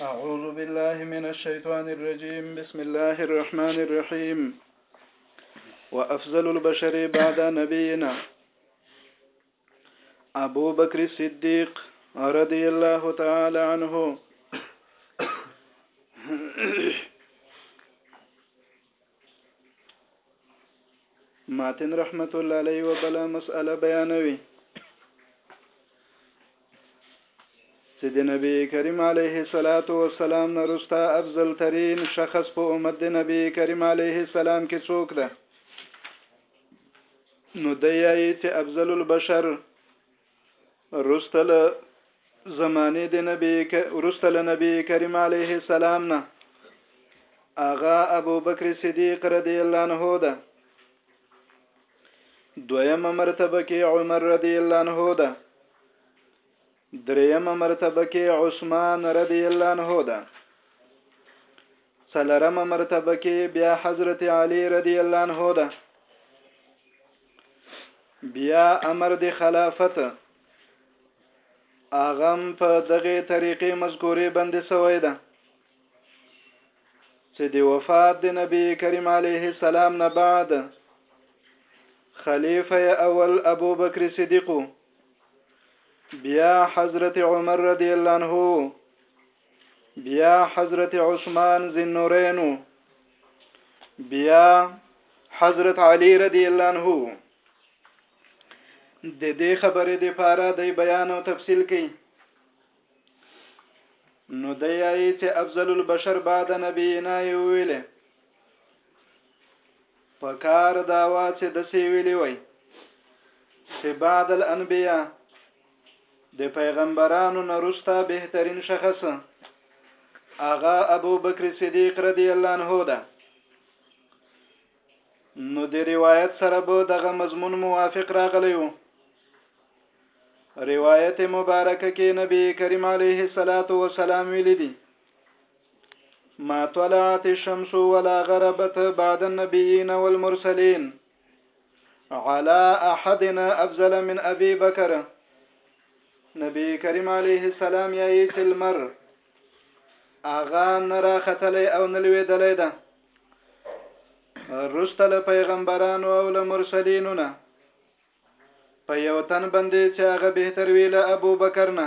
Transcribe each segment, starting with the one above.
أعوذ بالله من الشيطان الرجيم بسم الله الرحمن الرحيم وأفضل البشر بعد نبينا أبو بكر الصديق رضي الله تعالى عنه ماتن رحمت الله علیه وبلا مسأله بیانوي چې د نبی کریم علیه الصلاۃ والسلام نه رستا افضل ترین شخص په امت د نبی کریم علیه السلام کې څوک ده نو د یای چې افضل البشر وروسته له زمانې د نبی وروسته له نبی کریم علیه السلام نه اغا ابو بکر صدیق رضی الله عنه ده دویمه مرتبه کې عمر رضی الله عنه ده دریمه مرتبه کې عثمان رضی الله عنه ده څلورمه مرتبه کې بیا حضرت علی رضی الله عنه ده بیا امر د خلافت اغم په دغه طریقې مذکورې باندې سوی ده چې د وفات د نبی کریم علیه السلام نه بعد خلیفه اول ابو بکر صدیق بیا حضرت عمر رضی الله عنه بیا حضرت عثمان ذنورینو بیا حضرت علی رضی الله عنه د دې خبرې د پاره د بیان او تفصیل کوي نو د یای چې افضل البشر بعد نبینا یو ویل پکار دا وا چې د سی ویلی وای چې بعد الانبیاء د پیغمبرانو نه رستا بهترین شخص اغا ابو بکر صدیق رضی الله عنه ده نو د روایت سره به دغه مضمون موافق راغلی وو روایت مبارکه کې نبی کریم علیه الصلاۃ والسلام ویلي دي ما طلعت الشمس ولا غربت بعد النبيين والمرسلين على احدنا افضل من ابي بکر نبی کریم علیه السلام یې چې لمر اغا نه راختلی او نه لوېدلی ده رسته له پیغمبرانو او له مرسلینو نه په یو تن باندې چې هغه بهتر وی له ابو بکر نه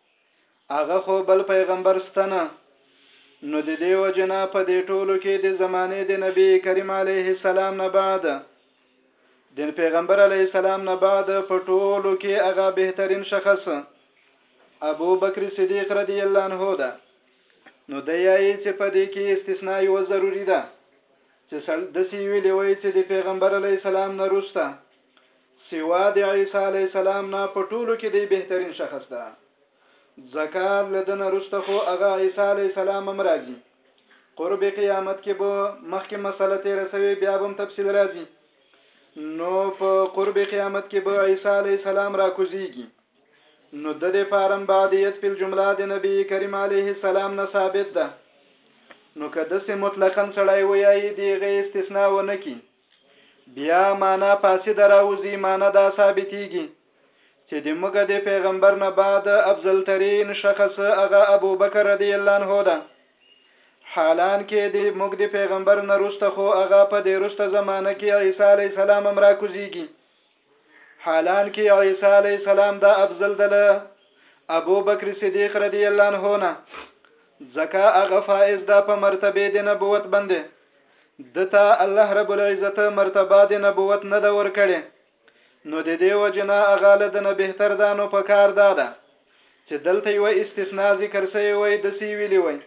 هغه خو بل پیغمبر ستنه نو د دې وجنه په دې ټولو کې د زمانه د نبی کریم علیه السلام نه بعد د پیغمبر علیه السلام نه بعد په ټولو کې هغه بهترین شخص ابو بکر صدیق رضی الله عنه ده نو د یای چې په دې کې استثناء یو ضروری ده چې سړ د سی ویلې وای چې د پیغمبر علیه السلام نه روسته سوا د عیسی علیه السلام نه په ټولو کې دی بهترین شخص ده ځکه له ده نه وروسته خو هغه عیسی علیه السلام هم راځي قرب قیامت کې به مخکې مسله تېره سوې بیا به هم تفصیل راځي نو په قرب قیامت کې به عیسی علی السلام را کوزيږي نو د دې فارم بعدیت په جمله د نبی کریم علیه السلام نه ثابت ده نو کده سه مطلقاً سړی ویایي دیغه استثناء ونه کی بیا معنا فاسده راوځي معنا دا ثابتیږي چې د موږ د پیغمبر نه بعد افضل ترین شخص هغه ابو بکر رضی الله عنه ده حالان کې د موږ د پیغمبر نه رسته خو هغه په دې رسته زمانه کې عیسی علی السلام امرا کوزیږي حالانکه عیسی علیه السلام دا افضل دله ابو بکر صدیق رضی الله عنه نه ځکه هغه فائز ده په مرتبه د نبوت باندې دته الله رب العزت مرتبه د نبوت نه ده ورکړي نو د دې وجنه هغه له دنه بهتر ده نو په کار ده ده چې دلته یو استثناء ذکر سوی وای د سی ویلی وای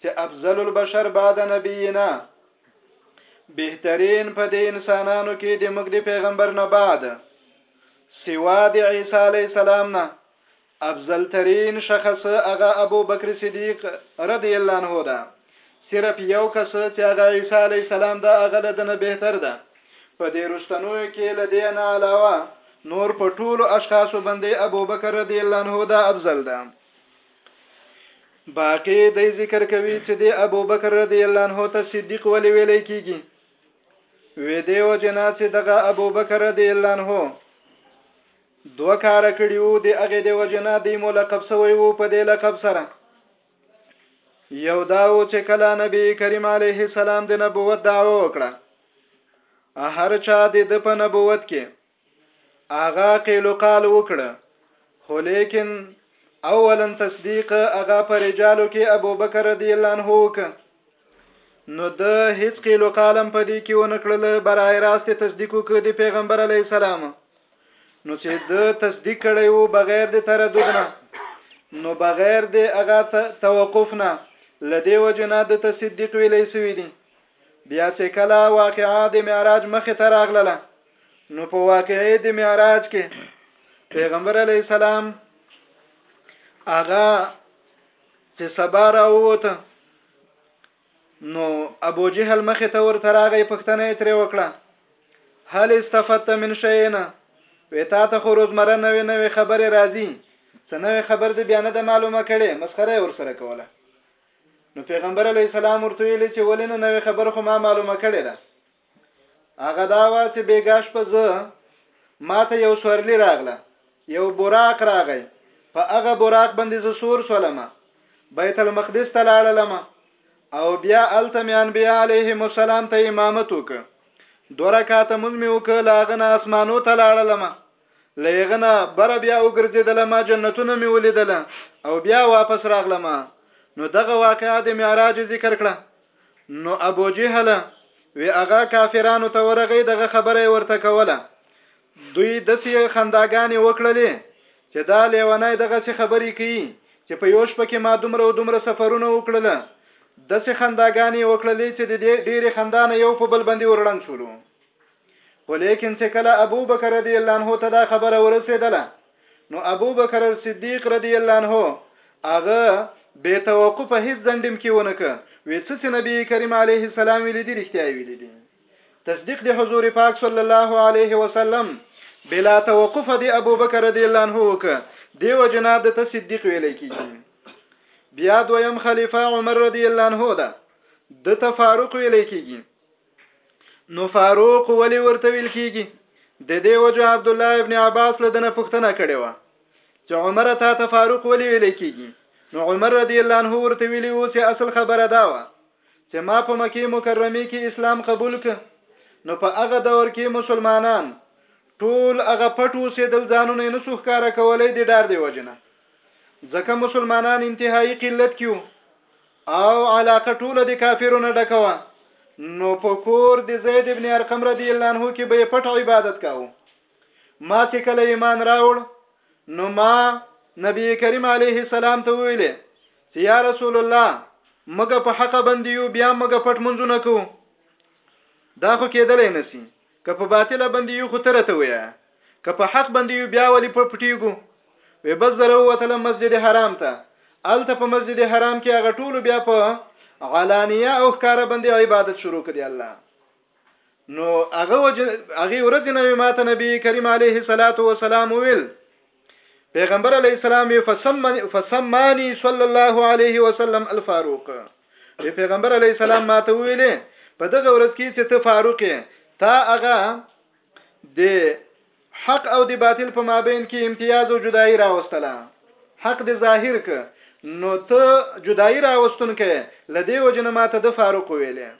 چې افضل البشر بعد نبینا بهترین په دې انسانانو کې د موږ د پیغمبر نه بعد سوا د عیسی علی السلام نه افضل ترین شخص هغه ابو بکر صدیق رضی الله عنه ده صرف یو کس چې هغه عیسی علی السلام ده هغه له دنه بهتر ده په دې رستنو کې له دې نه علاوه نور په ټولو اشخاصو باندې ابو بکر رضی الله عنه ده افضل ده باقی د ذکر کوي چې د ابو بکر رضی الله عنه ته صدیق ولې ویل کیږي وې دی او جنا چې دغه ابو بکر رضی الله عنه دوه کار کړی وو د هغه د وجنا د ملقب سوی وو په دې لقب سره یو دا و چې کله نبی کریم علیه السلام د نبوت دعوه وکړه هر چا د د په نبوت کې هغه قیل و قال وکړه خو لیکن اولا تصدیق هغه پر رجالو کې ابوبکر رضی الله عنه وک نو د هیڅ قیل و قالم په دې کې ونکړل برای راست تصدیق وک د پیغمبر علی السلام نو چې د تصدیق کړي وو بغیر د تردد نه نو بغیر د هغه توقف نه لدی وجنا د تصدیق ویلې سوی دي بیا چې کله واقعا د معراج مخه تراغله نو په واقعې د معراج کې پیغمبر علی السلام هغه چې سبا راووته نو ابو جهل مخه ته ورته راغی پښتنه یې ترې وکړه هل استفدت من شینا وتا ته خو روزمره نوې نوې خبره راځي څه نوې خبر دې بیان د معلومه کړي مسخره ور سره کوله نو پیغمبر علی السلام ورته ویل چې ولنه نوې خبر خو ما معلومه کړي ده هغه دا وا چې بیګا شپه زه ما ته یو سورلی راغله یو براق راغی په هغه براق باندې زه سور سولم بیت المقدس ته لاړلم او بیا الته مې انبیا علیهم السلام ته امامت وکړ دوه رکعاته مونږ مې وکړ لاغه نه اسمانو ته لاړلم له هغه نه بره بیا وګرځېدله ما جنتونه مې ولیدله او بیا واپس راغلم نو دغه واقعه د معراج ذکر کړه نو ابو جهل وی هغه کافرانو ته ورغی دغه خبره ورته کوله دوی دسی خنداګانې وکړلې چې دا لیونای دغه څه خبرې کوي چې په یوش پکې ما دومره او دومره سفرونه وکړل دسی خنداګانې وکړلې چې د ډېرې خندانه یو په بل باندې ورړنګ شولو ولیکن چې کله ابو بکر رضی الله عنه ته دا خبره ورسېدله نو ابو بکر صدیق رضی الله عنه هغه بے توقف هیڅ ځنډم کې ونکه وې چې نبی کریم علیه السلام ویل دي رښتیا ویل دي تصدیق د حضور پاک صلی الله علیه وسلم بلا توقف دی ابو بکر رضی الله عنه وک دیو جنا د تصدیق ویل کیږي بیا دویم خلیفہ عمر رضی الله عنه ده د تفاروق ویل کیږي نو فاروق ولی ورته ویل کیږي د دې وجه عبد الله ابن عباس له دنه پوښتنه کړې و چې عمر ته ته فاروق ولی ویل کیږي نو عمر رضی الله عنه ورته ویلی و چې اصل خبره دا و چې ما په مکه مکرمه کې اسلام قبول ک نو په هغه دور کې مسلمانان ټول هغه پټ اوسېدل ځانونه نه سوخ کار کولای دي ډار دی وجنه ځکه مسلمانان انتهایی قلت کیو او علاقه ټوله د کافرو نه ډکه وه نو په کور د زید ابن ارقم رضی الله عنه کې به پټ عبادت کاوه ما چې کله ایمان راوړ نو ما نبی کریم علیه السلام ته ویلې چې یا رسول الله مګه په حق باندې یو بیا مګه پټ منځونه کو دا خو کېدلې نسی که په باطله باندې یو خو ته راته وایه که په حق باندې یو بیا ولې په پټیږو وې بس زره وتله مسجد حرام ته الته په مسجد حرام کې هغه ټولو بیا په علانیه او ښکارا باندې عبادت شروع کړي الله نو هغه وجه هغه ورځ نه ماته نبی کریم علیه الصلاۃ والسلام ویل پیغمبر علی السلام وی فسمانی صلی الله علیه وسلم الفاروق وی پیغمبر علی السلام ماته ویلې په دغه ورځ کې چې ته فاروق تا هغه د حق او د باطل په مابین کې امتیاز او جدائی راوستله حق د ظاهر ک نو ته جدائی راوستون کې لدی وجنه ماته د فاروق ویلې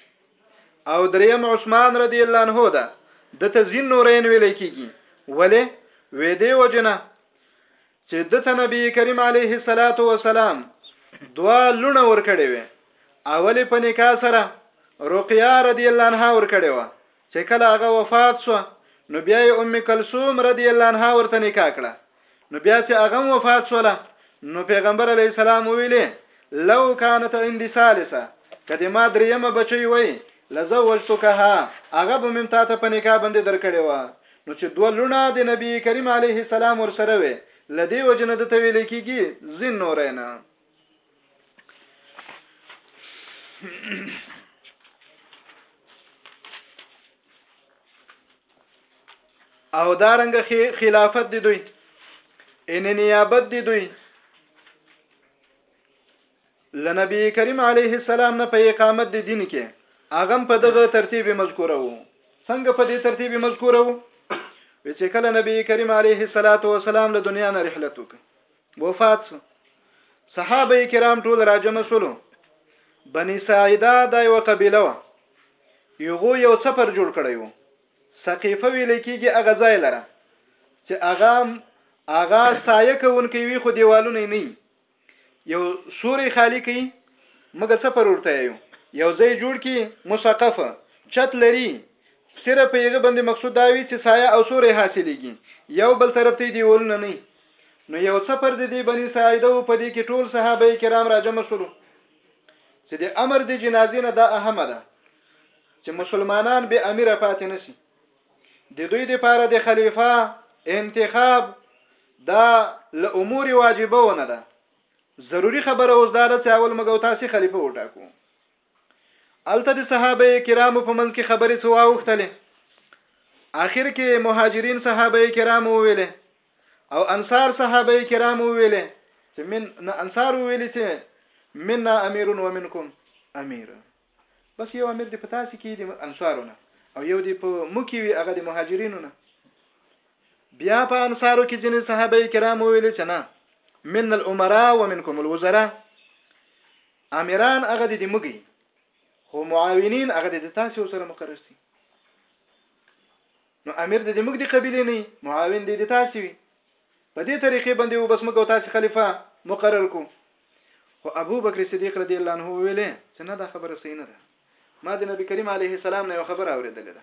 او دریم عثمان رضی الله عنه ده د تزین نورین ویل کیږي ولی وې دی وجنه چې د ته نبی کریم علیه الصلاۃ والسلام دوا لونه ور کړې وي اولی په نکاح سره رقیه رضی الله عنها ور کړې و چې کله هغه وفات شو نو بیا یې ام کلثوم رضی الله عنها ورته نکاح کړه نو بیا چې هغه وفات شوله نو پیغمبر علی السلام ویلې لو كانت عندي ثالثه کدی ما دریمه بچي وای لزوجتکها هغه به مم تاته په نکاح باندې درکړې و نو چې دوه لونه د نبی کریم علیه السلام ورسره وي لدی وجنه د تویل کیږي زین نورینا او دارنګ خلافت دی دوی ان نیابت دی دوی لنبی کریم علیه السلام نه په اقامت دی دین کې اغم په دغه ترتیب مذکوره وو څنګه په دې ترتیب مذکوره وو چې کله نبی کریم علیه السلام له دنیا نه رحلت وکړ وفات سو صحابه کرام ټول راجم شول بني ساعده دا یو قبيله و یغو یو سفر جوړ کړی وو سقيفه ویل کېږي هغه ځای لره چې هغه هغه سایه کوونکی وي خو دیوالونه نه یو سوري خالی کوي مګر سفر ورته یو یو ځای جوړ کی مسقفه چت لري سره په یغه باندې مقصود دا وي چې سایه او سوري حاصلېږي یو بل طرف ته دیوالونه نه نو یو څه پر دې بنی ساعده وو په دې کې ټول صحابه کرام راجمع شول چې د امر د جنازې نه دا اهمه ده چې مسلمانان به امیر پاتې نسی د دوی د پاره د خلیفہ انتخاب دا له امور واجبونه ده ضروری خبره اوس دا ده چې اول مګو تاسو خلیفہ وټاکو هلته د صحابه کرامو په منځ کې خبرې څو واوښتلې آخر کې مهاجرین صحابه کرام ویلې او انصار صحابه کرام ویلې چې من نه انصار ویلې چې منا امیر و منکم امیر بس یو امیر دی په تاسو کې دی انصارونه او یو دی په مکی وی هغه د مهاجرینو نه بیا په انصارو کې جن صحابه کرام ویلې چې نه من الامراء ومنکم الوزراء امیران هغه د مګي خو معاونین هغه د تاسو سره مقرر سي نو امیر د دې موږ د قبيله نه معاون دی د تاسو وي په دې طریقې باندې و بس موږ او تاسو خلیفہ مقرر کو خو ابو بکر صدیق رضی الله عنه ویلې چې نه دا خبره صحیح نه ده ما د نبی کریم علیه السلام نه یو خبره اوریدلې ده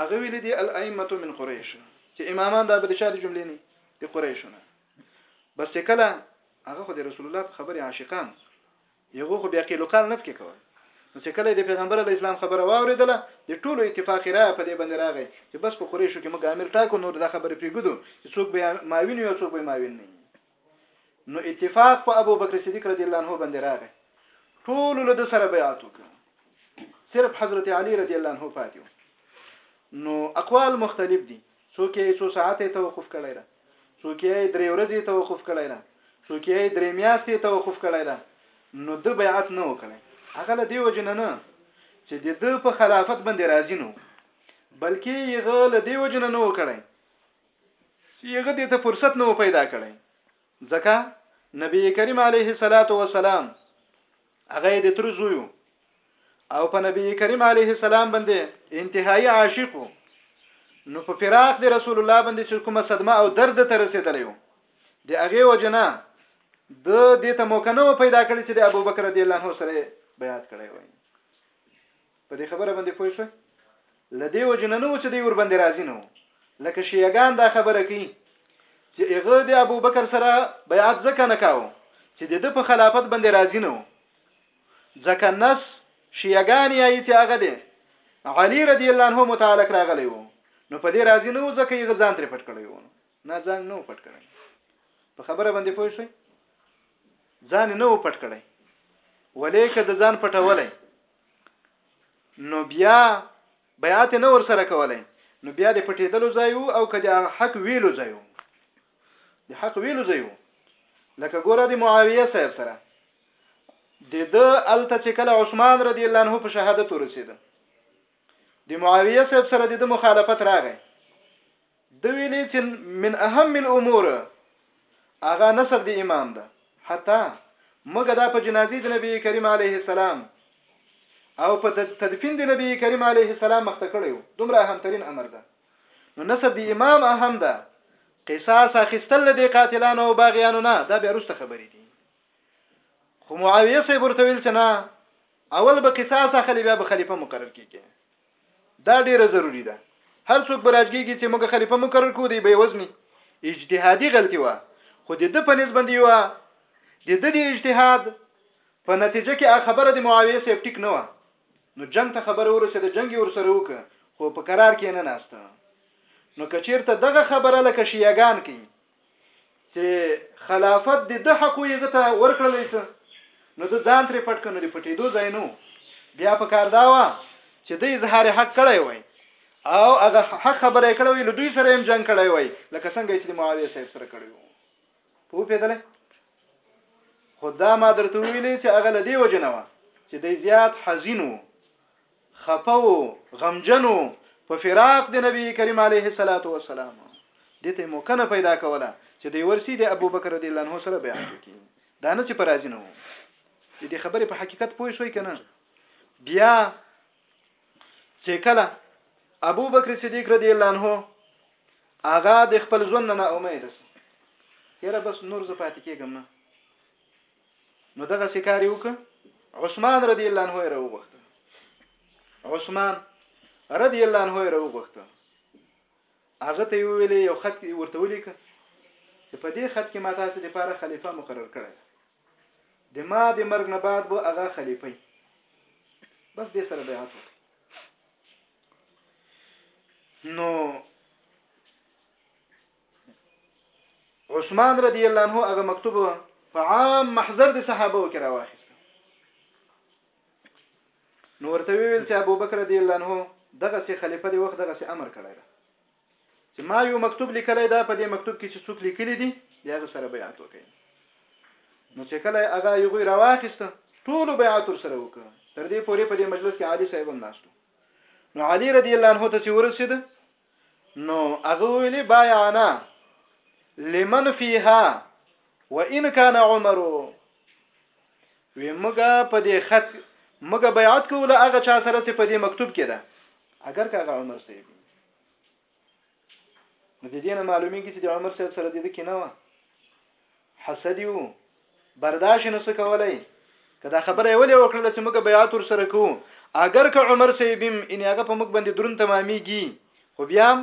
هغه ویلې دی الائمه من قریش چې امامان د ابو شاد جملې نه د قریشونه بس چه کله هغه خو د رسول الله په خبرې عاشقان سو یغو خو بیا قیل و قال نه پکې کول نو چه کله د پیغمبر علی اسلام خبره واوریدله د ټولو اتفاق رائے په دې باندې راغی چې بس په قریشو کې موږ امیر ټاکو نور دا خبره پریګدو چې څوک به ماوین وي او څوک به ماوین نه نو اتفاق په ابو بکر صدیق رضی الله عنه باندې راغی ټول له د سره بیعت وکړ صرف حضرت علی رضی الله عنه پاتیو نو اقوال مختلف دي څوک یی څو ساعته توقف کړی ده څوک یی درې ورځې توقف کړی ده څوک یی درې میاشتې توقف کړی ده نو د بیعت نه وکړي هغه له دیو جن نه چې د د په خلافت باندې راضی نو بلکې یغه له دیو جن نه وکړي چې یغه د ته فرصت نه پیدا کړي ځکه نبی کریم علیه الصلاۃ والسلام هغه د تر زوی او په نبی کریم علیه السلام باندې انتهایی عاشق نو په فراق د رسول الله باندې چې کومه صدمه او درد ته رسیدلی وو د هغه وجنه د دې ته موقع نه پیدا کړی چې د ابوبکر رضی الله عنه سره بیعت کړی وای په دې خبره باندې پوه شوي لدې وجنه نو چې دی ور باندې راضي نه لکه شیعاګان دا خبره کوي چې هغه د ابو بکر سره بیعت ځکه نه کاوه چې د ده په خلافت باندې راضي نه ځکه نس شیعاګان یې چې هغه دی علی رضی الله عنه متعلق راغلی وو نو په دې راضي نه و ځکه یې ځان ترې پټ کړی وو نه ځان نه پټ کړی په خبره باندې پوه شئ ځان نه و پټ کړی ولې که د ځان پټولای نو بیا بیعت نه ور سره کولای نو بیا د پټېدلو ځای او که د حق ویلو ځای د حق ویلو ځای لکه ګوره د معاویه صاحب سره د د الته چې کله عثمان رضی الله عنه په شهادت ورسېده د معاویه صاحب سره د مخالفت راغی ده ویلي چې من اهم الامور هغه نصب د امام ده حتی مګه دا په جنازې د نبی کریم علیه السلام او په تدفین د نبی کریم علیه السلام مخته کړیو دومره اهمترین امر ده نو نسب د امام اهم ده قصاص اخیستل د قاتلانو او باغیانو نه دا بیا روسته خبرې دي خو معاویه صاحب ورته ویل چې نه اول به قصاص اخلي بیا به خلیفہ مقرر کیږي دا ډیره ضروری ده هر څوک به راجګیږي چې موږ خلیفه مقرر کو دی به وزنی اجتهادي غلطي وه خو د د په نسبت یو د د د اجتهاد په نتیجه کې خبره د معاویه سیب ټیک نه و نو جنگ ته خبره ورسې د جنگ ور سره وک خو په قرار کې نه ناشته نو کچیرته دغه خبره لکه شیعاګان کوي چې خلافت د ده حق یې غته ورکړل شي نو د ځان ترې پټ کنه د پټېدو ځای نو بیا په کار دا و چې د اظهار حق کړی وای او هغه حق خبره کړی وای له دوی سره هم جنگ کړی وای لکه څنګه چې معاویه صاحب سره کړی وو په پیدل خدا ما درته ویلې چې هغه لدی وجنه و چې د زیات حزینو خپه وو غمجن وو په فراق د نبی کریم علیه الصلاۃ والسلام دې ته موقع نه پیدا کوله چې دی ورسی د ابوبکر رضی الله عنه سره بیعت وکړي دا نه چې پر راضی نه وو د دې خبرې په حقیقت پوه شوي کنه بیا چې کله ابو بکر صدیق رضی الله عنه هغه د خپل ژوند نه امید شو یره بس نور زه پاتې کېږم نه نو دغه سکاري وک عثمان رضی الله عنه یې راوغوښته عثمان رضی الله عنه یې راوغوښته هغه ته ویل یو خط ورته ولیک چې په دې خط کې ما تاسو لپاره خلیفہ مقرر کړی دی د ما د مرګ نه بعد به هغه خلیفہ بس دې سره بیعت وکړي نو عثمان رضی الله عنه هغه مکتوب په عام محضر د صحابه کې راوخیست نو ورته ویل چې ابو بکر رضی الله عنه دغه سي خلیفہ دی وخت دغه سي امر کړی دا چې ما یو مکتوب لیکلی دا په دې مکتوب کې چې څوک لیکلی دي دغه سره بیعت وکړي نو چې کله هغه یو غوی راوخیست ټول بیعت ور سره وکړ تر دې پورې په دې مجلس کې عالی صاحب هم ناشته نو علی رضی الله عنه ته چې ورسید نو هغه ویلي بایعنا لمن فيها وان كان عمر وی موږ په دې خط موږ بیعت کوو له هغه چا سره چې په دې مکتوب کې ده اگر که هغه عمر صاحب نو د دې نه معلومیږي چې د عمر صاحب سره د دې کې نه و حسد یو برداشت نه سو کولای که دا خبره یې ولې وکړله چې موږ بیعت ورسره کوو اګر که عمر صاحب هم ان هغه په موږ باندې درون تمامېږي خو بیا هم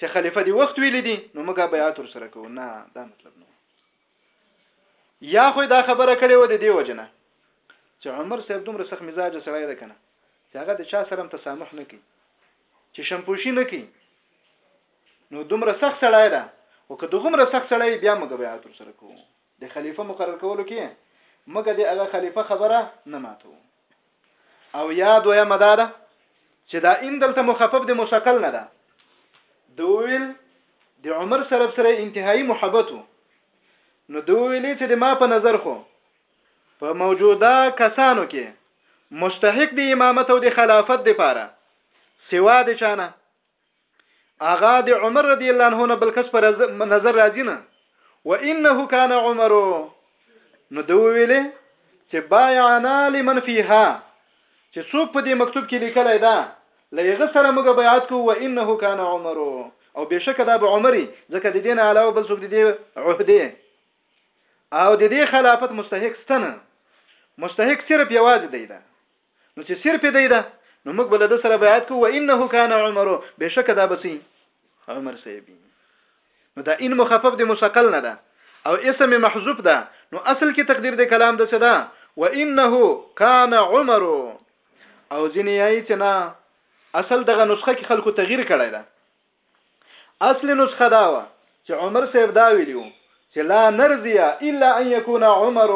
چې خلیفه دی وخت ویل دي نو موږ بیعت ورسره کوو نه دا مطلب نه یا خو دا خبره کړې و د دې وجنه چې عمر صاحب دومره سخت مزاج سړی ده کنه چې هغه د چا سره تسامح نه کوي چې شمپوشي نه کوي نو دومره سخت سړی ده او که دغومره سخت سړی بیا موږ بیعت ور سره کوو د خلیفه مقرر کولو کې موږ د هغه خلیفه خبره نه ماتو او یا دویا مدار چې دا ان دلته مخفف د مسقل نه ده دویل د عمر سره سره انتهایی محبت نو دویلې چې د ما په نظر خو په موجوده کسانو کې مستحق د امامت او د خلافت د پاره سوا د چانه اغا د عمر رضی الله عنه نه بل کس پر نظر راځي نه و انه کان عمر نو دوی ویلې چې بایعنا لمن فیها چې څوک په دې مکتوب کې لیکلای دا لېغه سره موږ بیعت کوو و انه کان عمر او بشک دا به عمرې ځکه د دین علاوه بل څوک د دې عہده او د دې خلافت مستحق ستنه مستحق صرف یوازې دی ده نو چې صرف دی ده نو موږ بل د سره بیعت کوو انه کان عمر بشک دا بسی عمر سیبی نو دا ان مخفف د مسقل نه ده او اسم محذوف ده نو اصل کې تقدیر د کلام د څه ده وانه کان عمر او ځینې یې چې نه اصل دغه نسخه کې خلکو تغییر کړی ده اصلي نسخه دا وه چې عمر صاحب دا ویلي وو چې لا نرضي الا ان يكون عمر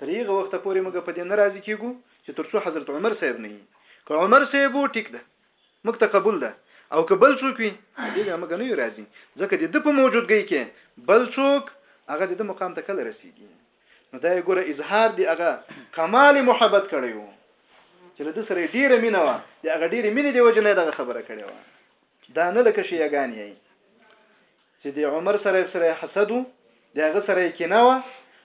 تر هغه وخت پورې موږ په دې نه راضي کیږو چې ترڅو حضرت عمر صاحب نه وي که عمر صاحب وو ټیک ده موږ ته قبول ده او که بل څوک وي دې بیا موږ نه یو راضي ځکه د ده په موجودګۍ کې بل څوک هغه د ده مقام ته کله رسیږي نو دا یې ګوره اظهار دی هغه کمال محبت کړی وو چې له د سره ډیره مینه وه د هغه ډیره مینه دی وجنه دغه خبره کړې وه دا نه لکه شي یګان یې چې د عمر سره سره حسد د هغه سره یې کینه وه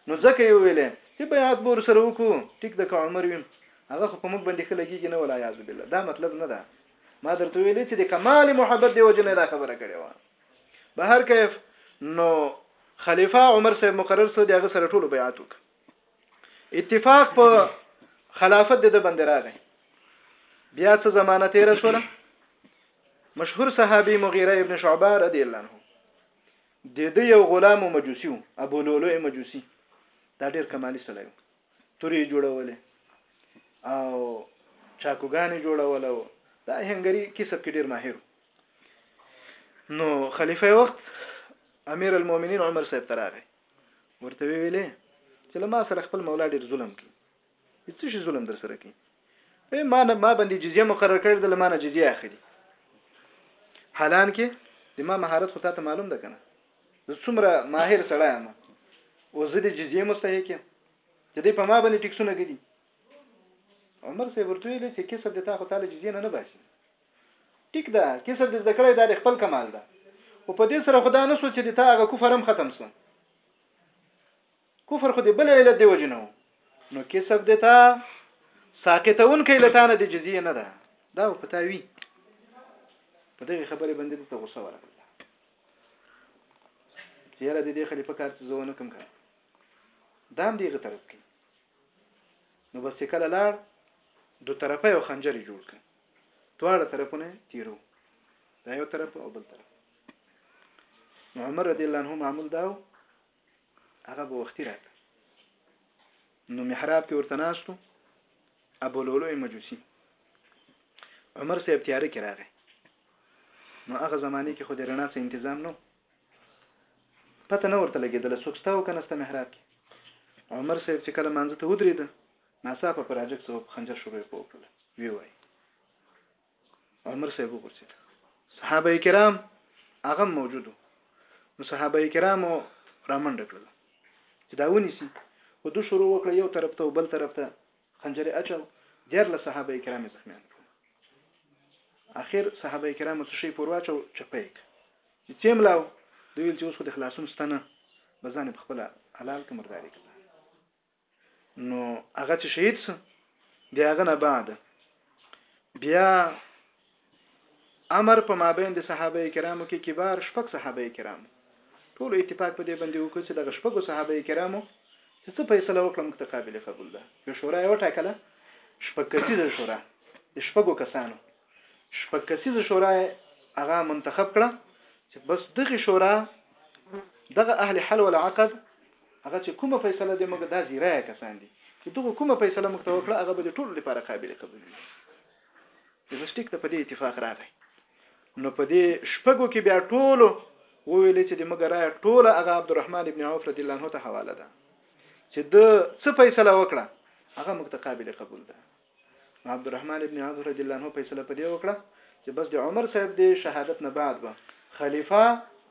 نو ځکه یې ویلې چې بیعت بور سره وکړو ټیک د عمر ویم هغه خو په موږ باندې خلګیږي نه ولا یاذ بالله دا مطلب نه ده ما درته ویلې چې د کمال محبت دی وجنه دا خبره کړې وه بهر کیف نو خلیفہ عمر صاحب مقرر سو دغه سره ټولو بیعت وک اتفاق په خلافت د بند راغی بیا څه زمانہ تیر شوله مشهور صحابي مغیره ابن شعبه رضی الله عنه د دې یو غلام مجوسی وو ابو لولو مجوسی دا ډیر کمالی سړی وو توري جوړولې او چاکوګانې جوړول دا هنګری کسب کې ډیر ماهر نو خلیفہ وخت امیر المؤمنین عمر صاحب تراغه ورته ویلې چې لما سره خپل مولا ډیر ظلم کوي هیڅ شي ظلم در سره کوي په ما نه ما باندې جزیه مقرر کړې ده لمانه جزیه اخلي حالان کې د ما مهارت خو ته معلوم ده کنه زه څومره ماهر سړی یم او زه د جزیه مستحق یم چې دې په ما باندې ټیکسونه کړي عمر سه ورته ویل چې کسب د تا خو تعالی جزیه نه نه باسي ټيک ده کفر دې زده کړی دا دې خپل کمال ده او په دې سره خدا نه شو چې د تا هغه کفر هم ختم سو کفر خو دې بل علت دی وجنو نو کسب دې تا ساقطون کې لتانه د جزیه نه ده دا په تا وی په دغه خبره باندې ته غوسه ورغله چیرې د دې خلیفہ کار څه زونه کم کړ دام دیغه طرف کې نو بس کله لاړ دو طرفه یو خنجر جوړ کړ دواړه طرفونه تیرو دا یو طرف او بل طرف نو عمر رضی الله عنه معمول داو هغه به وختي راته نو محراب کې ورته ناشتو ابو لولو مجوسی عمر صاحب تیار کې راغی نو هغه زمانه کې خو د رڼا څخه تنظیم نو پته نه ورته لګیدل څوک ستاو کنه ست محراب کې عمر صاحب چې کله مانځ ته ودرید ناڅاپه په راجک صاحب خنجر شروع یې پوه کړل وی وای عمر صاحب وغورځید صحابه کرام هغه موجودو نو صحابه کرامو رامنډ کړل چې دا ونیسی او دو شروع وکړه یو طرف ته او بل طرف ته خنجر اچاو دیر له صحابه کرام زخمیان کړل اخر صحابه کرامو څه شي پورواچو چپیک چې تیملاو دوی چې اوس خو د خلاصون ستنه بزانه په خپل حلال کې مرداري کړه نو هغه چې شهید سو د هغه نه بعد بیا امر په مابین د صحابه کرامو کې کبار شپږ صحابه کرامو ټول اتفاق په دې باندې وکړ چې دغه شپږ صحابه کرامو چې څه فیصله وکړه موږ ته قابل قبول ده یو شورا یې وټاکله شپږ کسیزه شورا د شپږو کسانو شپږ کسیزه شورا هغه منتخب کړه چې بس دغه شورا دغه اهل حل ول عقد هغه چې کومه فیصله د موږ د زیره کسان دي چې دغه کومه فیصله موږ ته وکړه هغه به د ټولو لپاره قابل قبول وي لوجستیک ته په دې اتفاق راغی نو په دې شپږو کې بیا ټولو وویل چې د مګر رائے ټوله هغه عبدالرحمن ابن عوف رضی الله عنه ته حواله ده چې د څه فیصله وکړه هغه مقتقابل قبول ده نو عبدالرحمن ابن عوف رضی الله عنه فیصله په دې وکړه چې بس د عمر صاحب د شهادت نه بعد به خلیفہ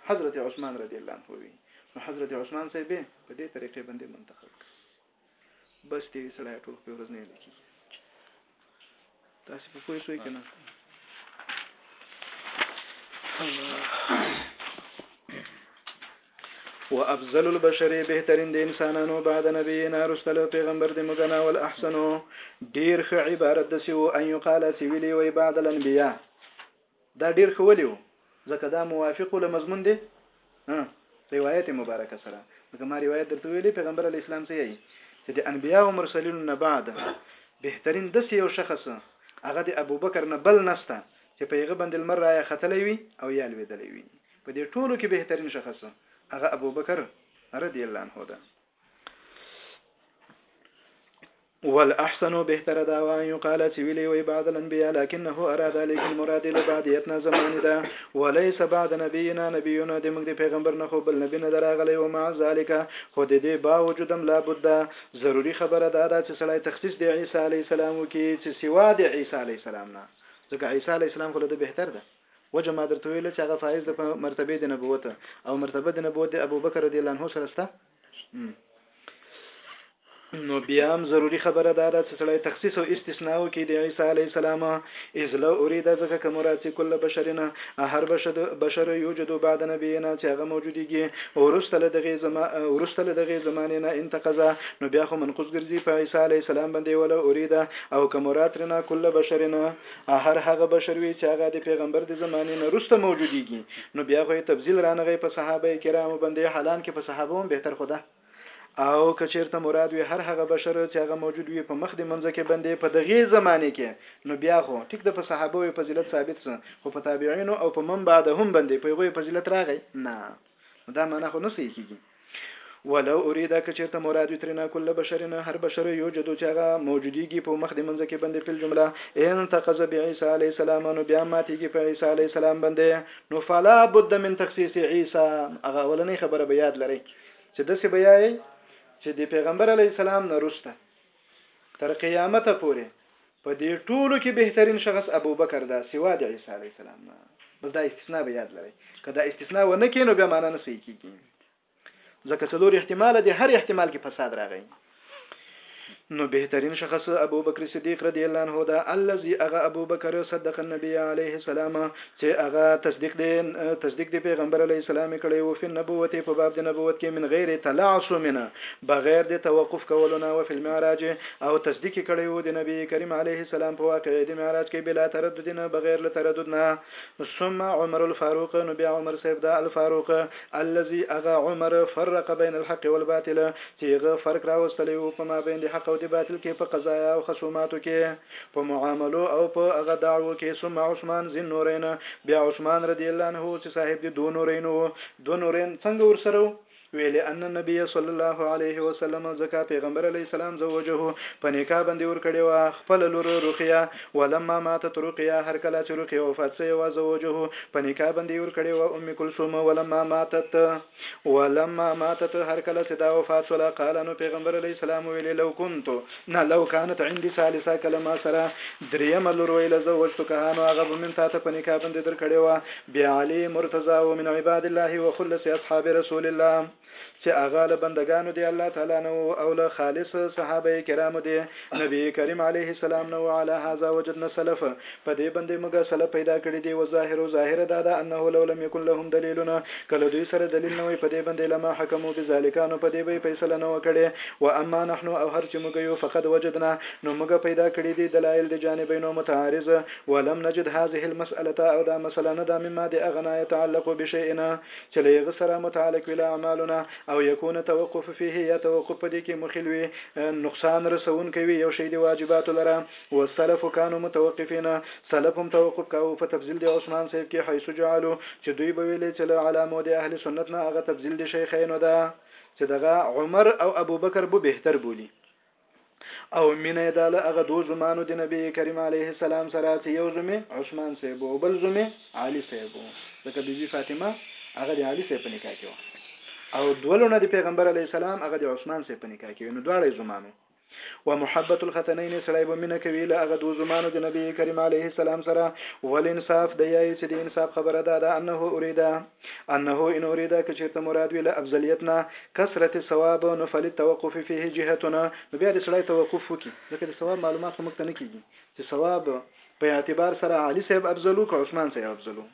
حضرت عثمان رضی الله عنه وي نو حضرت عثمان صاحب په دې طریقې باندې منتخب کړ بس دې سړی ټول په ورځ نه لیکي تاسو په پوه شوي کنه الله و افضل البشر بهترین د انسانانو بعد نبینا رسل پیغمبر د مګنا ول احسنو ډیر خ عبارت د سیو ان یقال سی ویلی وی بعد الانبیاء دا ډیر خ ولیو ځکه دا موافق ول مضمون دی روایت مبارکه سره دغه ما روایت درته ویلي پیغمبر علی اسلام څه یي چې د انبیا او مرسلینو نه بعد بهترین د سی یو شخص هغه د ابوبکر نه بل نسته چې پیغه بند المر رایا ختلې وي او یا لویدلې وي په دې ټولو کې بهترین شخص هغه ابوبکر رضی الله عنه ده والاحسن بهتر دا وان يقال چې ویلي وي بعض الانبياء لكنه ارى ذلك المراد لبعديتنا زمان ده وليس بعد نبينا نبينا د موږ د پیغمبر نه خو بل نبی نه دراغلی او مع ذلك خو د دې باوجود هم لابد ضروری خبره ده دا چې سړی تخصیص د عيسى عليه السلام کې چې سوا د عيسى عليه السلام نه ځکه عيسى عليه السلام خو له بهتر ده وجه ما درته ویله چې هغه فائز ده په مرتبه د نبوت او مرتبه د نبوت د ابوبکر رضی الله عنه سره شته نو بیا هم ضروری خبره دا ده چې سړی تخصیص او استثناء وکړي د عیسی علی السلام اذ لو اريد ذکه کمرات کل بشرنا هر بشر بشر یوجد بعد نبینا چې هغه موجودیږي ورستله دغه زما ورستله دغه زمانه نه انتقضا نو بیا خو منقوص ګرځي په عیسی علی السلام باندې ولا اريد او کمرات رنا کل بشرنا هر هغه بشر وی چې هغه د پیغمبر د زمانې نه روسته موجودیږي نو بیا خو یې تبذیل رانغی په صحابه کرامو باندې حالان کې په صحابه هم بهتر خو ده او کچیرته مراد وی هر هغه بشر چې هغه موجود وي په مخ د منځ کې باندې په دغه زمانه کې نو بیا خو ټیک د په صحابه وی فضیلت ثابت سه خو په تابعین او په من بعدهم باندې په غوي فضیلت راغی نه دا معنا خو نه صحیح کیږي ولو اريد کچرته مراد وترنا کل بشرنا هر بشر یوجد چې هغه موجوديږي په مخ د منځ کې باندې په جمله ان تقز بعيسى عليه السلام نو بیا ماتيږي په عيسى عليه السلام باندې نو فلا بد من تخصيص عيسى هغه ولنې خبره به یاد لري چې د څه بیا چې د پیغمبر علی السلام نه روسته تر قیامته پورې په دې ټولو کې بهترین شخص ابوبکر ده سوا د عیسی علیه السلام نه بس دا استثناء به یاد لرئ که دا استثناء ونه کړئ نو بیا معنا نه صحیح کیږي ځکه څلور احتمال دي هر احتمال کې فساد راغی نو بهترین شخص ابو بکر صدیق رضی الله عنه دا الذي اغه ابو بکر صدق النبي عليه السلام چه هغه تصدیق دی تصدیق دی پیغمبر علیه السلام کړی وو فی النبوت په باب د نبوت کې من غیر تلعثم نه بغیر د توقف کولو نه وفی المعراج او تصدیق کړی وو د نبی کریم علیه السلام په واقع د معراج کې بلا تردد نه بغیر له تردد نه ثم عمر الفاروق نو بیا عمر صاحب دا الفاروق الذي اغا عمر فرق بین الحق والباطل چې هغه فرق راوستلی وو په ما بین د حق او د باطل کې په قضایا او خصوماتو کې په معاملو او په هغه دعوو کي ثم عثمان ذي النورين بيا عثمان رضي الله عنه چي صاحب د دوو نورينو وو دوه نورين څنګه ورسره وو وي لأن النبي صلی الله عليه وسلم ځکه پيغمبر عليه السلام زوجه په نکاح باندي ورکړې وه خپله لور رقيه ولما ماتت رقيه هر کله چي رقيه وفات سوې وه زوجه په نکاح باندي ورکړې وه ام کلثوم ولما ماتت. ولما ماتت هر کله چې دا وفات شوله قال نو پیغمبر علیه السلام ویلې لو کنتو نه لو کانت عندي ثالثه کله ما سره دریمه لور وی لزوجتکها نو هغه به من تا ته په نکاح باندې درکړې وه بعلي مرتضا و من عباد الله و خلص اصحاب رسول الله چې هغه له بندګانو دی الله تعالی نه او له خالص صحابه کرامو دی نبی کریم علیه السلام نه وعلى هذا وجدنا السلف په دې باندې موږ سلف پیدا کړي دي وظاهر ظاهر دا ده انه لو لم يكن لهم دلیلنا کله دوی سره دلیل نه وي په دې باندې لما حکمو بذلک نو په دې به فیصله نه وکړي و اما نحن او هر چې موږ یو فقد وجدنا نو موږ پیدا کړي دي دلایل د جانبینو متعارض ولم نجد هذه المساله او دا مسله نه ده مما د اغنا يتعلق بشيئنا چې له هغه سره متعلق وي له اعمالو نه او يکون توقف فيه يا توقف په دې کې مخل وي نقصان رسونکی وي يو شی د واجباتو لره والسلف كانوا متوقفين سلف هم توقف کاوه په تفضيل د عثمان صاحب کې حيث جعلوا چې دوی به ویلې چې له علامو د اهل سنت نه هغه تفضيل د شيخينو ده چې دغه عمر او ابوبکر به بهتر بولی او مینه یې داله هغه دوه زمانو د نبی کریم علیه السلام سره چې یو زمې عثمان صاحب او بل زمې علي صاحب ځکه بیبي فاطمه هغه د علي صاحب په نکاح کې و او دولونه د پیغمبر علیه السلام هغه د عثمان صاحب په نکاح کې نو دواړه زمانو و محبت الختنین سړی به مینه کوي له هغه دوه زمانو د نبی کریم علیه السلام سره ول انصاف د یای چې د انصاف خبره ده انه اوریده انه ان اريد که چيرته مراد وي له افضليت نه کثرت الثواب نو فللتوقف فيه جهة نو بيا دې سړی توقف وکړي ځکه د ثواب معلومات خو موږ ته نه کيږي چې ثواب په اعتبار سره علي صاحب افضل وو که عثمان صاحب افضل وو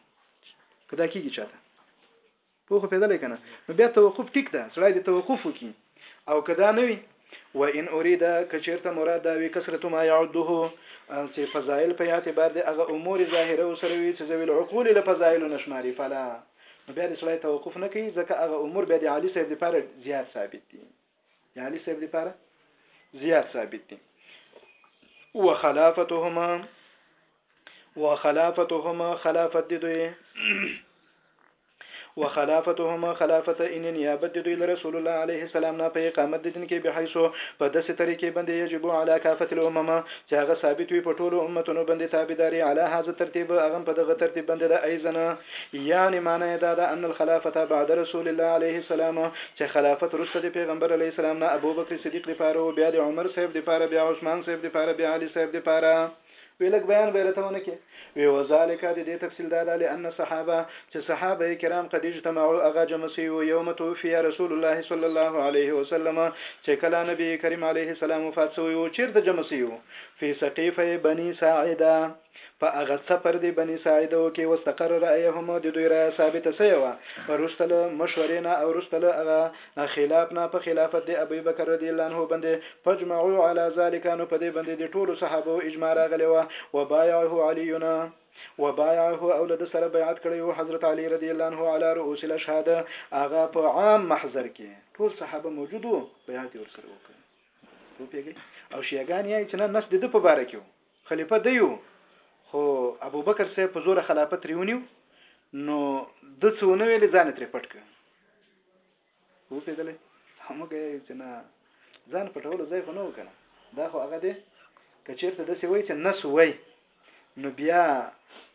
که دا کيږي چاته پوه خو پېدلی که نه نو بیا توقف ټیک ده سړی دې توقف وکړي او که دا نه وي وان اريد که چیرته مراد دا وي کثرت ما يعده چې فضائل په اعتبار د هغه امور ظاهره او سره وي چې ذوی العقول له فضائل نشماري فلا نو بیا د سړی توقف نه کوي ځکه هغه امور بیا د علي صاحب لپاره زیات ثابت دي د علي صاحب لپاره زیات ثابت دي وخلافتهما وخلافتهما خلافت دوی وخلافتهم خلافت ان نیابت د دوی له رسول الله علیه السلام نه په اقامت د دین کې بحیث په داسې طریقې باندې یجب علی کافت الامم چې هغه ثابت وي په ټولو امتونو باندې تابعداري علی هذا ترتیب هغه هم په دغه ترتیب باندې ده ایزن یعنی معنی یې دا ده ان الخلافت بعد رسول الله علیه السلام چې خلافت وروسته د پیغمبر علیه السلام نه ابوبکر صدیق دپاره و بیا د عمر صاحب دپاره بیا عثمان صاحب دپاره بیا علي صاحب دپاره وی لګ بیان به رته ونه کې وی وذالک د دې تفصیل دا ده لئن صحابه چې صحابه کرام قد اجتمعوا اغا جمع سی او یوم توفی رسول الله صلی الله علیه وسلم چې کله نبی کریم علیه السلام وفات شوی او چیرته جمع سی او فی سقیفه بنی ساعده په هغه سفر دی بنی ساعده کې واستقر رأيهم د دوی را ثابت سیوا ورستله مشورې نه او ورستله هغه خلاف نه په خلافت د ابي بکر رضی الله عنه باندې فجمعوا على ذلك نو په دې باندې د ټولو صحابه اجماع راغلی و وبايعه علي وبايعه او له سره بیعت کړی وو حضرت علي رضی الله عنه على رؤوس الاشهاد اغا په عام محضر کې ټول صحابه موجود وو بیعت ور سره وکړ په پیګي او شیعاګان یې چې نه نس د په باره کې خلیفہ دی خو ابو بکر سه په زور خلافت ریونیو نو د څونه ویل ځان ترې پټ کړ وپېدلې همو ګیا یو چې نه ځان پټولو ځای خو نه وکنه دا خو هغه دی که چیرته د سی وای چې نس وای نو بیا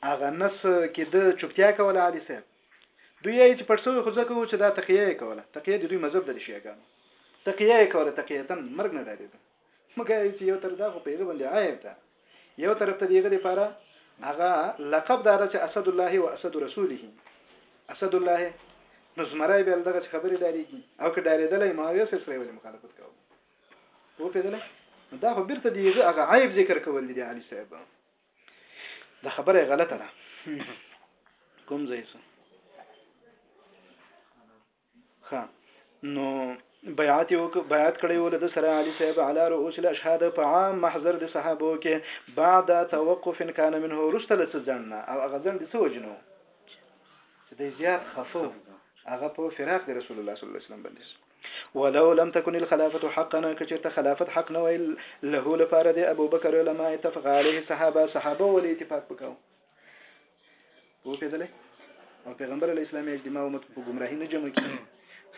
هغه نس کې د چوپتیا کوله علي صاحب دوی یې چې پټ سوی خو ځکه و چې دا تقیه یې کوله تقیه د دوی مذهب د شیعاګانو تقیه یې کوله تقیه تن مرګ نه ډارېده مګر چې یو تر دا خو پیغه باندې عیب ده یو طرف ته د هغه لپاره هغه لقب دا ده چې اسد الله و اسد رسوله اسد الله نو زمرای به دغه چې خبرې ډاریږي او که ډاریدلې معاویه سره سره ولې مخالفت کاوه وو پیدل دا خو بیرته دی هغه عیب ذکر کول دي علي صاحب دا خبره غلطه ده کوم ځای څه ها نو بیعت یو بیعت کړی ول د سره علي صاحب علی رؤوس الاشهاد په عام محضر د صحابه کې بعد توقف کان منه ورسته لڅ ځنه او هغه ځن د څه وجنو چې د زیات خفو هغه په فراق د رسول الله صلی الله علیه وسلم باندې ولو لم تكن الخلافه حقنا کچرته خلافت حق نه ویل له لپاره د ابو بکر علماء اتفق عليه صحابه صحابه ولې اتفاق وکاو وکړلې او پیغمبر علی اسلامي اجتماع امت په گمراهی نه جمع کړي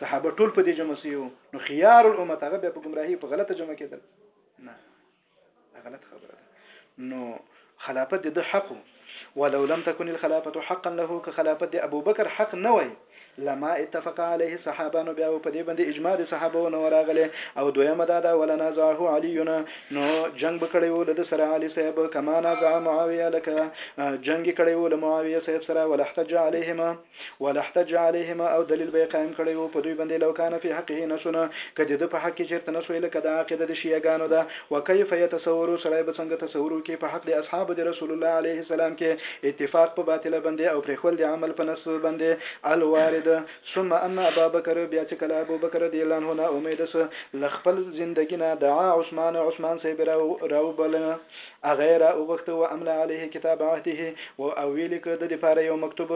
صحابه ټول په دې جمع سيو نو خيار الامه هغه به په گمراهی په غلطه جمع کېدل نه غلط خبره ده نو خلافت د حق ولو لم تكن الخلافه حقا له كخلافه ابو بكر حق نه وای له ما اتفق علیه صحابه نو بیا په دې باندې اجماع د صحابه و نه راغله او دویمه دا ده ولا نازعه علی نو جنگ بکړی و لد سره علی صاحب کما نازع معاویه لکه جنگ کړی و له معاویه صاحب سره ولا احتج علیهما ولا احتج علیهما او دلیل به قائم کړی و په دوی باندې لو کان فی حقه نسونه کدی د په حق کې چیرته نسوی لکه دا عقیده د شیعه ګانو ده و کیف یتصورو سړی به څنګه تصور وکړي په حق د اصحاب د رسول الله علیه السلام کې اتفاق په باطله باندې او پرېښول د عمل په نص باندې الوارد ثم ان ابا بکر بیا چې کله ابو بکر رضی الله عنه نا امید سو له خپل زندګی نه دعا عثمان عثمان صاحب راوبلل هغه یې را وغوښت و املا علیه کتاب عهده و او ویې لیکه د دې پاره یو مکتوب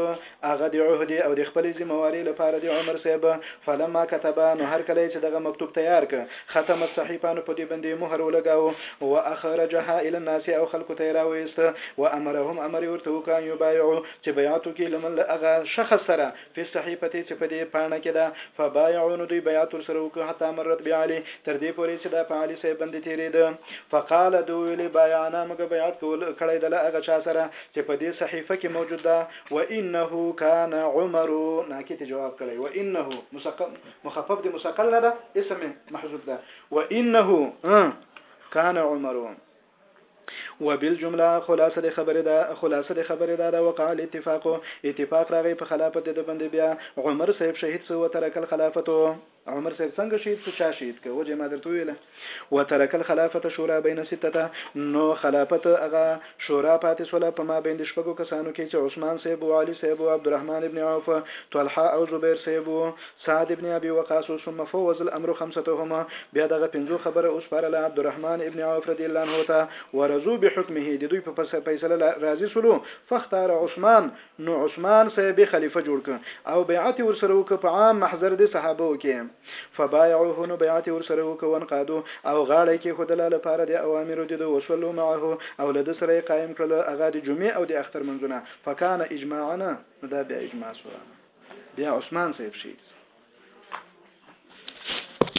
هغه د عهدې او د خپلې ذمه وارې لپاره د عمر صیب، فلما کتب، نو هر کله یې چې دغه مکتوب تیار کړ، ختم الصحیفه، نو په دې بندې یې مهر ولګاوه، واخرجها الي الناس، او خلکو ته یې راوایست، وامرهم، امر یې ورته وکړ، ان یبایعو، چې بیعت وکړي، لمن، له هغه شخص سره، فی الصحیفة، چې په دې پاڼه کې ده، فبایعو، نو دوی بیعت ورسره وکړ، حتی مرت بعلي، تر دې پورې چې دا په علي صیب باندې تېرېده، فقال، دوی وویل، بایعنا، موږ بیعت کړی ده له هغه چا سره چې په دې صحیفه کې موجود ده، وانه کان عمر ناکي ته جواب کړی وانه مسقم مخفف د مسقل نه ده اسم محذوف ده وانه کان عمر وبالجمله خلاصه د خبره ده خلاصه د خبره ده دا وقع الاتفاق اتفاق راغی په خلافت د بند بیا عمر صاحب شهید سو ترک الخلافت عمر صاحب څنګه شهید سو چا شهید که وجه ما درته وویله. وترک الخلافة شورا بین ستة نو خلافت هغه شورا پاتې سوله په مابین د شپږو کسانو کي چي عثمان صاحب وو علی صاحب وو عبدالرحمن ابن عوف طلحة او زبیر صاحب وو سعد ابن ابی وقاص وو ثم فوض الامر خمستهم بیا دغه پنځو خبره وسپارله عبدالرحمن ابن عوف رضی الله عنه ته ورضو بحکمه د دوی په فیصله راضي سولو فاختار عثمان نو عثمان صيب يې خليفه جوړ کړ او بيعت يې ورسره وکړ په عام محضر د صحابو کې فبايعوه نو بيعت يې ورسره وکړ وانقادو او غاړه يې کېښودله لپاره د اوامرو د ده وصلو معه او له ده سره يې قايم کړل هغه د جمعې او د اختر منځونه فکان اجماعا نو دا بيا اجماع سوه بيا عثمان صيب شهيد سو.